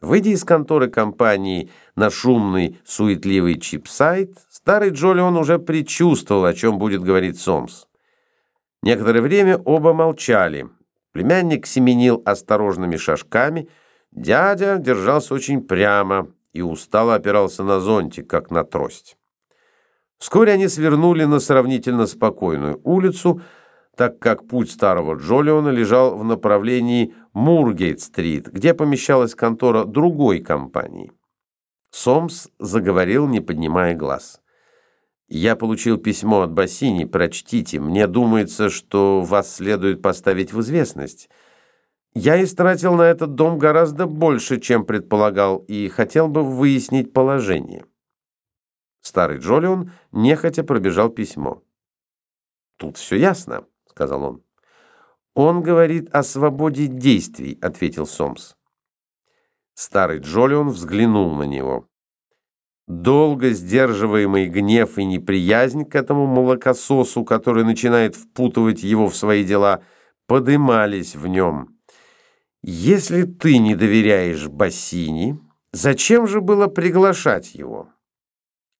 Выйдя из конторы компании на шумный, суетливый чипсайт, старый Джолион уже предчувствовал, о чем будет говорить Сомс. Некоторое время оба молчали. Племянник семенил осторожными шажками, дядя держался очень прямо и устало опирался на зонтик, как на трость. Вскоре они свернули на сравнительно спокойную улицу, так как путь старого Джолиона лежал в направлении Мургейт-стрит, где помещалась контора другой компании. Сомс заговорил, не поднимая глаз. «Я получил письмо от Бассини, прочтите. Мне думается, что вас следует поставить в известность. Я истратил на этот дом гораздо больше, чем предполагал, и хотел бы выяснить положение». Старый Джолион нехотя пробежал письмо. «Тут все ясно», — сказал он. «Он говорит о свободе действий», — ответил Сомс. Старый Джолион взглянул на него. Долго сдерживаемый гнев и неприязнь к этому молокососу, который начинает впутывать его в свои дела, подымались в нем. «Если ты не доверяешь Бассини, зачем же было приглашать его?»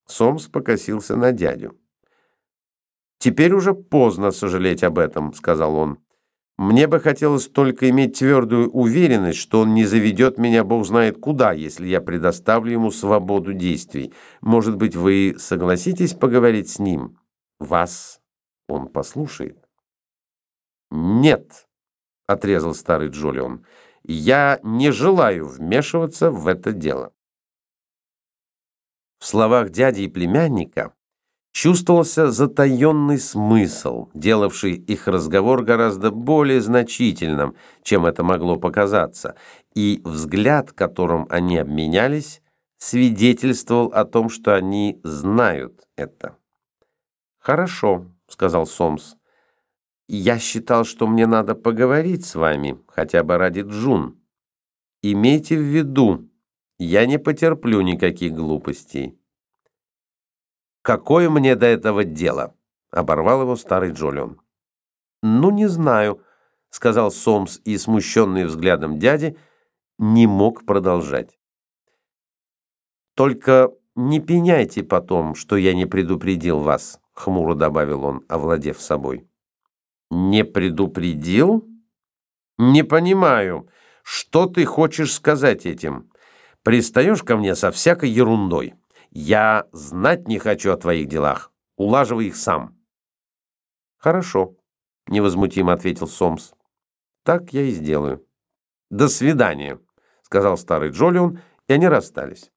Сомс покосился на дядю. «Теперь уже поздно сожалеть об этом», — сказал он. «Мне бы хотелось только иметь твердую уверенность, что он не заведет меня бог знает куда, если я предоставлю ему свободу действий. Может быть, вы согласитесь поговорить с ним? Вас он послушает». «Нет», — отрезал старый Джолион, — «я не желаю вмешиваться в это дело». В словах дяди и племянника чувствовался затаенный смысл, делавший их разговор гораздо более значительным, чем это могло показаться, и взгляд, которым они обменялись, свидетельствовал о том, что они знают это. «Хорошо», — сказал Сомс. «Я считал, что мне надо поговорить с вами, хотя бы ради Джун. Имейте в виду, я не потерплю никаких глупостей». «Какое мне до этого дело?» — оборвал его старый Джолион. «Ну, не знаю», — сказал Сомс и, смущенный взглядом дяди, не мог продолжать. «Только не пеняйте потом, что я не предупредил вас», — хмуро добавил он, овладев собой. «Не предупредил? Не понимаю, что ты хочешь сказать этим? Пристаешь ко мне со всякой ерундой». Я знать не хочу о твоих делах. Улаживай их сам. Хорошо, невозмутимо ответил Сомс. Так я и сделаю. До свидания, сказал старый Джолион, и они расстались.